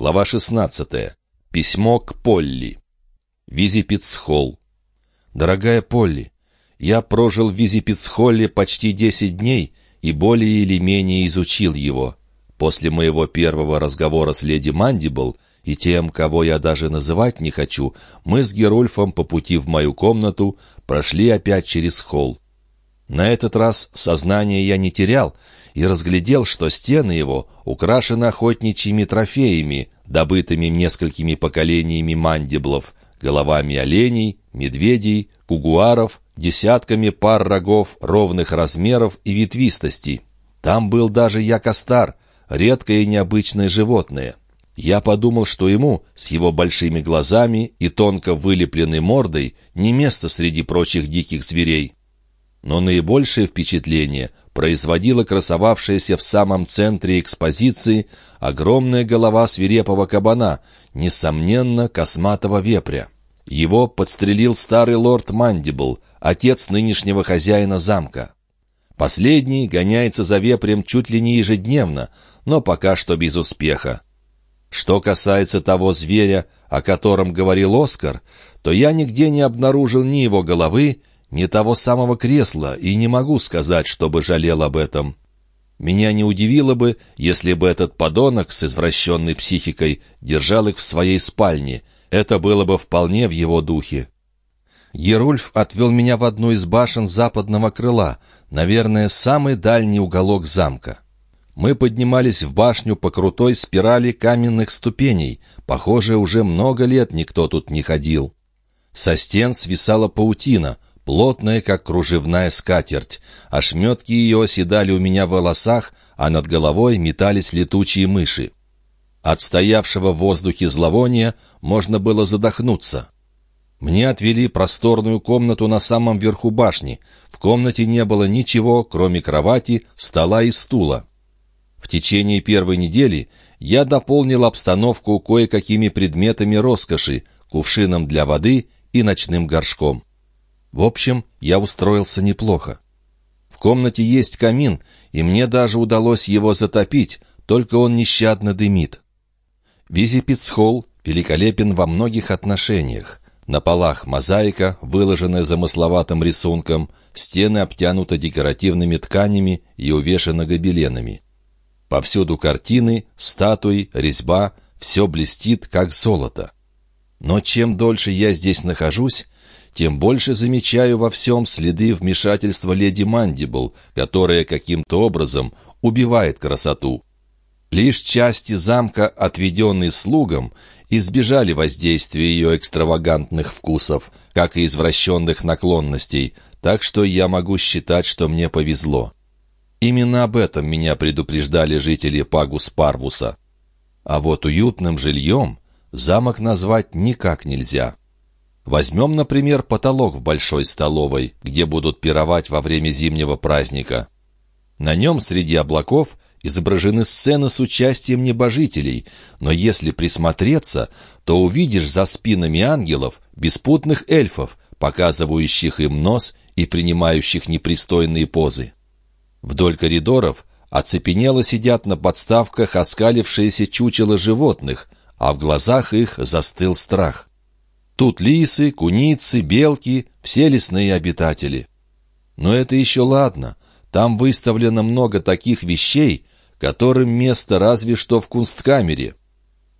Глава 16. Письмо к Полли. Визипицхолл. Дорогая Полли, я прожил в Визипицхолле почти 10 дней и более или менее изучил его. После моего первого разговора с леди Мандибл и тем, кого я даже называть не хочу, мы с Герульфом по пути в мою комнату прошли опять через холл. На этот раз сознание я не терял и разглядел, что стены его украшены охотничьими трофеями, добытыми несколькими поколениями мандиблов, головами оленей, медведей, кугуаров, десятками пар рогов ровных размеров и ветвистости. Там был даже якостар, редкое и необычное животное. Я подумал, что ему, с его большими глазами и тонко вылепленной мордой, не место среди прочих диких зверей. Но наибольшее впечатление производила красовавшаяся в самом центре экспозиции огромная голова свирепого кабана, несомненно, косматого вепря. Его подстрелил старый лорд Мандибл, отец нынешнего хозяина замка. Последний гоняется за вепрем чуть ли не ежедневно, но пока что без успеха. Что касается того зверя, о котором говорил Оскар, то я нигде не обнаружил ни его головы, ни того самого кресла, и не могу сказать, чтобы жалел об этом. Меня не удивило бы, если бы этот подонок с извращенной психикой держал их в своей спальне. Это было бы вполне в его духе. Герульф отвел меня в одну из башен западного крыла, наверное, самый дальний уголок замка. Мы поднимались в башню по крутой спирали каменных ступеней. Похоже, уже много лет никто тут не ходил. Со стен свисала паутина — плотная, как кружевная скатерть. Ошметки ее оседали у меня в волосах, а над головой метались летучие мыши. От стоявшего в воздухе зловония можно было задохнуться. Мне отвели просторную комнату на самом верху башни. В комнате не было ничего, кроме кровати, стола и стула. В течение первой недели я дополнил обстановку кое-какими предметами роскоши, кувшином для воды и ночным горшком. В общем, я устроился неплохо. В комнате есть камин, и мне даже удалось его затопить, только он нещадно дымит. Визипицхолл великолепен во многих отношениях. На полах мозаика, выложенная замысловатым рисунком, стены обтянуты декоративными тканями и увешаны гобеленами. Повсюду картины, статуи, резьба, все блестит, как золото. Но чем дольше я здесь нахожусь, тем больше замечаю во всем следы вмешательства леди Мандибл, которая каким-то образом убивает красоту. Лишь части замка, отведенные слугам, избежали воздействия ее экстравагантных вкусов, как и извращенных наклонностей, так что я могу считать, что мне повезло. Именно об этом меня предупреждали жители Пагус-Парвуса. А вот уютным жильем замок назвать никак нельзя. Возьмем, например, потолок в большой столовой, где будут пировать во время зимнего праздника. На нем среди облаков изображены сцены с участием небожителей, но если присмотреться, то увидишь за спинами ангелов беспутных эльфов, показывающих им нос и принимающих непристойные позы. Вдоль коридоров оцепенело сидят на подставках оскалившиеся чучела животных, а в глазах их застыл страх. Тут лисы, куницы, белки, все лесные обитатели. Но это еще ладно. Там выставлено много таких вещей, которым место разве что в кунсткамере.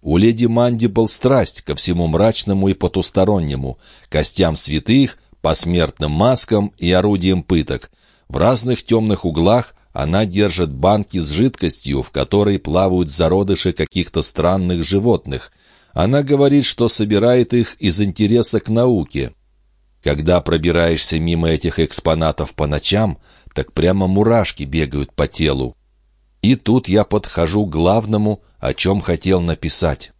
У леди Манди был страсть ко всему мрачному и потустороннему, костям святых, посмертным маскам и орудиям пыток. В разных темных углах она держит банки с жидкостью, в которой плавают зародыши каких-то странных животных — она говорит, что собирает их из интереса к науке. Когда пробираешься мимо этих экспонатов по ночам, так прямо мурашки бегают по телу. И тут я подхожу к главному, о чем хотел написать.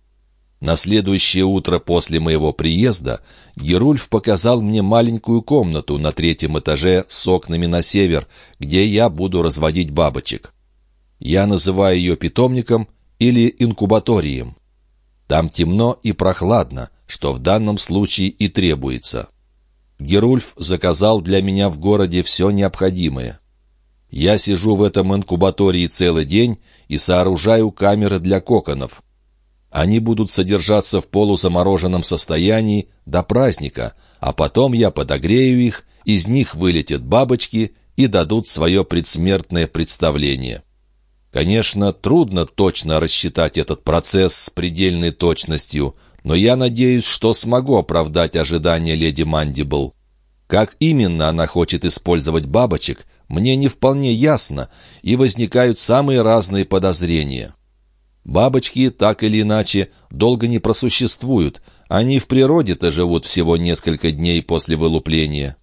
На следующее утро после моего приезда Герульф показал мне маленькую комнату на третьем этаже с окнами на север, где я буду разводить бабочек. Я называю ее питомником или инкубаторием. Там темно и прохладно, что в данном случае и требуется. Герульф заказал для меня в городе все необходимое. Я сижу в этом инкубатории целый день и сооружаю камеры для коконов. Они будут содержаться в полузамороженном состоянии до праздника, а потом я подогрею их, из них вылетят бабочки и дадут свое предсмертное представление. Конечно, трудно точно рассчитать этот процесс с предельной точностью, но я надеюсь, что смогу оправдать ожидания леди Мандибл. Как именно она хочет использовать бабочек, мне не вполне ясно, и возникают самые разные подозрения. Бабочки, так или иначе, долго не просуществуют. Они в природе-то живут всего несколько дней после вылупления.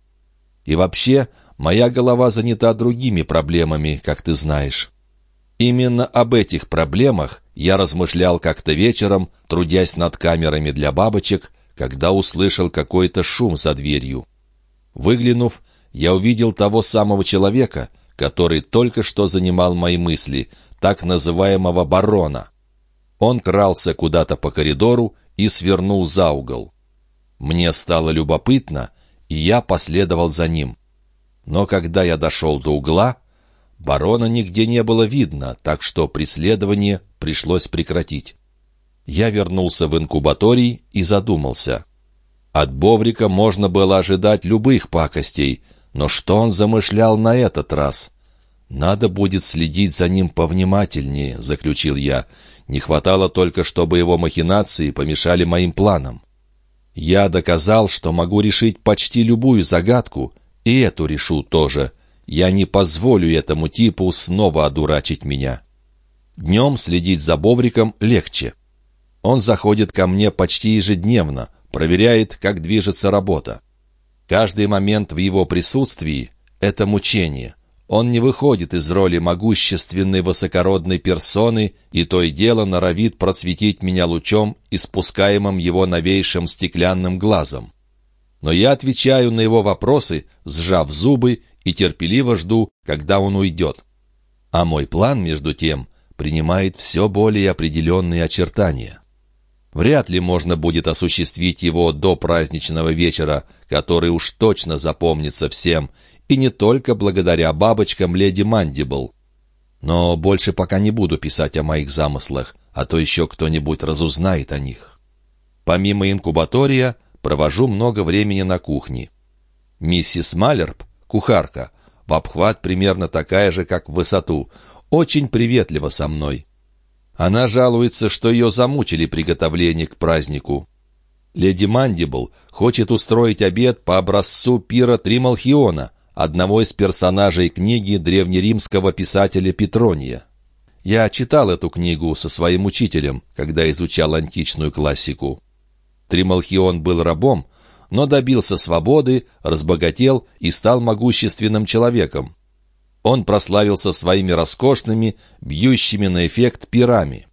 И вообще, моя голова занята другими проблемами, как ты знаешь. Именно об этих проблемах я размышлял как-то вечером, трудясь над камерами для бабочек, когда услышал какой-то шум за дверью. Выглянув, я увидел того самого человека, который только что занимал мои мысли, так называемого барона. Он крался куда-то по коридору и свернул за угол. Мне стало любопытно, и я последовал за ним. Но когда я дошел до угла, барона нигде не было видно, так что преследование пришлось прекратить. Я вернулся в инкубаторий и задумался. От Боврика можно было ожидать любых пакостей, но что он замышлял на этот раз? «Надо будет следить за ним повнимательнее», — заключил я. «Не хватало только, чтобы его махинации помешали моим планам». Я доказал, что могу решить почти любую загадку, и эту решу тоже. Я не позволю этому типу снова одурачить меня. Днем следить за Бовриком легче. Он заходит ко мне почти ежедневно, проверяет, как движется работа. Каждый момент в его присутствии — это мучение — он не выходит из роли могущественной высокородной персоны и то и дело норовит просветить меня лучом, испускаемым его новейшим стеклянным глазом. Но я отвечаю на его вопросы, сжав зубы, и терпеливо жду, когда он уйдет. А мой план, между тем, принимает все более определенные очертания. Вряд ли можно будет осуществить его до праздничного вечера, который уж точно запомнится всем, и не только благодаря бабочкам леди Мандибл. Но больше пока не буду писать о моих замыслах, а то еще кто-нибудь разузнает о них. Помимо инкубатория, провожу много времени на кухне. Миссис Малерб, кухарка, в обхват примерно такая же, как в высоту, очень приветлива со мной. Она жалуется, что ее замучили приготовление к празднику. Леди Мандибл хочет устроить обед по образцу пира Трималхиона, одного из персонажей книги древнеримского писателя Петрония. Я читал эту книгу со своим учителем, когда изучал античную классику. Трималхион был рабом, но добился свободы, разбогател и стал могущественным человеком. Он прославился своими роскошными, бьющими на эффект пирами.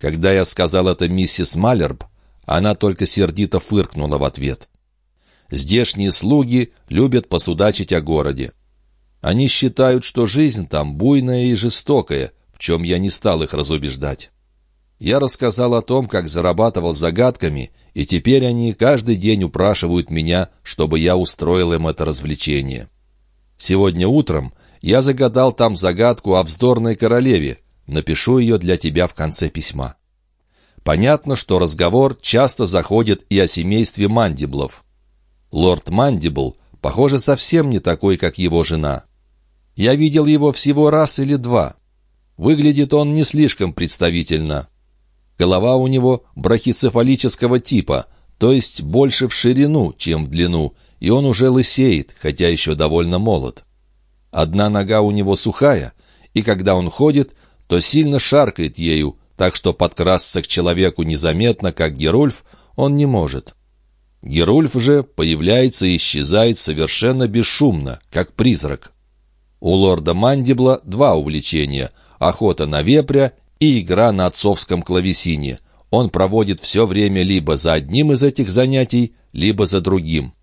Когда я сказал это миссис Малерб, она только сердито фыркнула в ответ. Здешние слуги любят посудачить о городе. Они считают, что жизнь там буйная и жестокая, в чем я не стал их разубеждать. Я рассказал о том, как зарабатывал загадками, и теперь они каждый день упрашивают меня, чтобы я устроил им это развлечение. Сегодня утром я загадал там загадку о вздорной королеве. Напишу ее для тебя в конце письма. Понятно, что разговор часто заходит и о семействе Мандиблов. Лорд Мандибл, похоже, совсем не такой, как его жена. Я видел его всего раз или два. Выглядит он не слишком представительно. Голова у него брахицефалического типа, то есть больше в ширину, чем в длину, и он уже лысеет, хотя еще довольно молод. Одна нога у него сухая, и когда он ходит, то сильно шаркает ею, так что подкрасться к человеку незаметно, как Герульф, он не может. Герульф же появляется и исчезает совершенно бесшумно, как призрак. У лорда Мандибла два увлечения — охота на вепря и игра на отцовском клавесине. Он проводит все время либо за одним из этих занятий, либо за другим.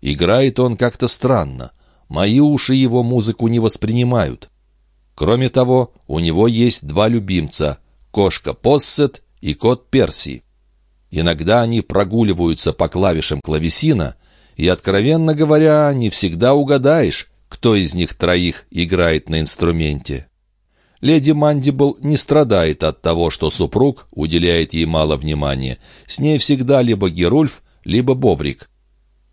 Играет он как-то странно. Мои уши его музыку не воспринимают. Кроме того, у него есть два любимца — кошка Поссет и кот Перси. Иногда они прогуливаются по клавишам клавесина, и, откровенно говоря, не всегда угадаешь, кто из них троих играет на инструменте. Леди Мандибл не страдает от того, что супруг уделяет ей мало внимания. С ней всегда либо Герульф, либо Боврик.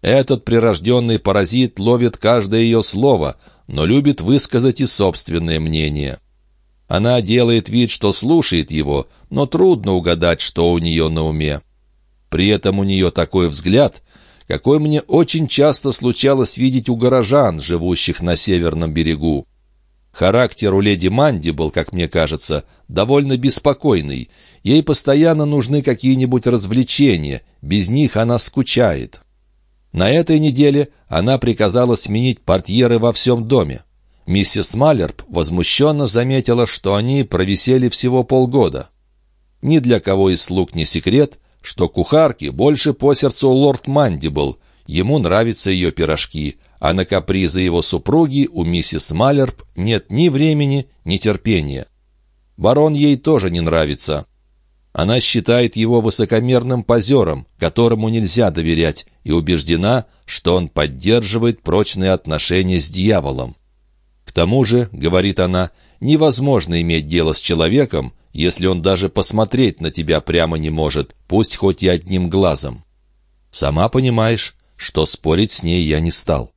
Этот прирожденный паразит ловит каждое ее слово, но любит высказать и собственное мнение. Она делает вид, что слушает его, но трудно угадать, что у нее на уме. При этом у нее такой взгляд, какой мне очень часто случалось видеть у горожан, живущих на северном берегу. Характер у леди Манди был, как мне кажется, довольно беспокойный. Ей постоянно нужны какие-нибудь развлечения, без них она скучает. На этой неделе она приказала сменить портьеры во всем доме. Миссис Маллерб возмущенно заметила, что они провисели всего полгода. Ни для кого из слуг не секрет, что кухарке больше по сердцу лорд Мандибл. Ему нравятся ее пирожки, а на капризы его супруги у миссис Маллерб нет ни времени, ни терпения. Барон ей тоже не нравится. Она считает его высокомерным позером, которому нельзя доверять, и убеждена, что он поддерживает прочные отношения с дьяволом. К тому же, говорит она, невозможно иметь дело с человеком, если он даже посмотреть на тебя прямо не может, пусть хоть и одним глазом. Сама понимаешь, что спорить с ней я не стал.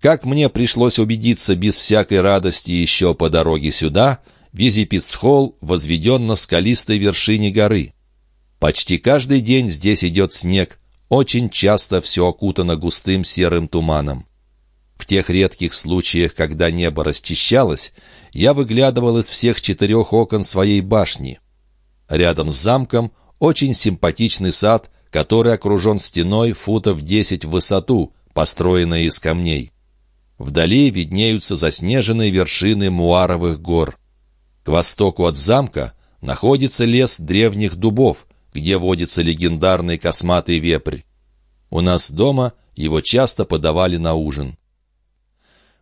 Как мне пришлось убедиться без всякой радости еще по дороге сюда, Визипицхолл возведен на скалистой вершине горы. Почти каждый день здесь идет снег, очень часто все окутано густым серым туманом. В тех редких случаях, когда небо расчищалось, я выглядывал из всех четырех окон своей башни. Рядом с замком очень симпатичный сад, который окружен стеной футов десять в высоту, построенной из камней. Вдали виднеются заснеженные вершины Муаровых гор. К востоку от замка находится лес древних дубов, где водится легендарный косматый вепрь. У нас дома его часто подавали на ужин.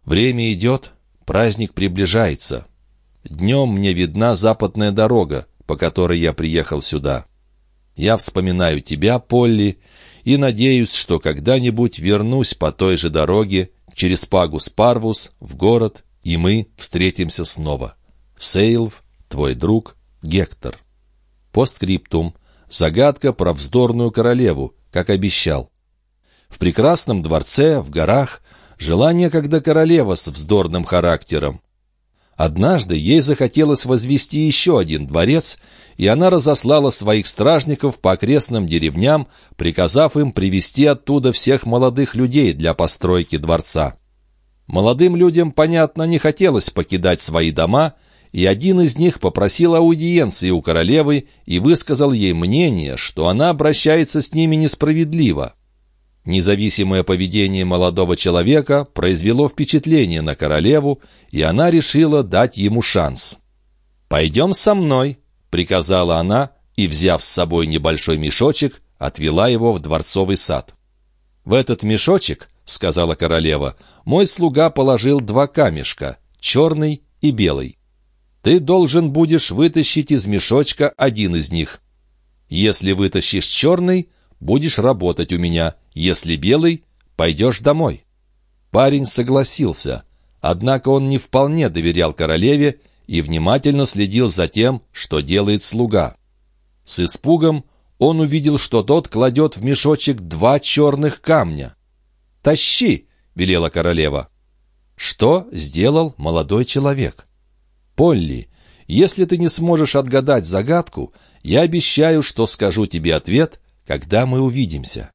Время идет, праздник приближается. Днем мне видна западная дорога, по которой я приехал сюда. Я вспоминаю тебя, Полли, и надеюсь, что когда-нибудь вернусь по той же дороге через Пагус-Парвус в город, и мы встретимся снова. Сейлв, твой друг Гектор. Постскриптум. Загадка про вздорную королеву, как обещал. В прекрасном дворце, в горах, жила некогда королева с вздорным характером. Однажды ей захотелось возвести еще один дворец, и она разослала своих стражников по окрестным деревням, приказав им привести оттуда всех молодых людей для постройки дворца. Молодым людям, понятно, не хотелось покидать свои дома, и один из них попросил аудиенции у королевы и высказал ей мнение, что она обращается с ними несправедливо. Независимое поведение молодого человека произвело впечатление на королеву, и она решила дать ему шанс. «Пойдем со мной», — приказала она, и, взяв с собой небольшой мешочек, отвела его в дворцовый сад. «В этот мешочек, — сказала королева, — мой слуга положил два камешка, черный и белый. Ты должен будешь вытащить из мешочка один из них. Если вытащишь черный, будешь работать у меня, если белый, пойдешь домой». Парень согласился, однако он не вполне доверял королеве и внимательно следил за тем, что делает слуга. С испугом он увидел, что тот кладет в мешочек два черных камня. «Тащи!» — велела королева. Что сделал молодой человек? «Полли, если ты не сможешь отгадать загадку, я обещаю, что скажу тебе ответ, когда мы увидимся».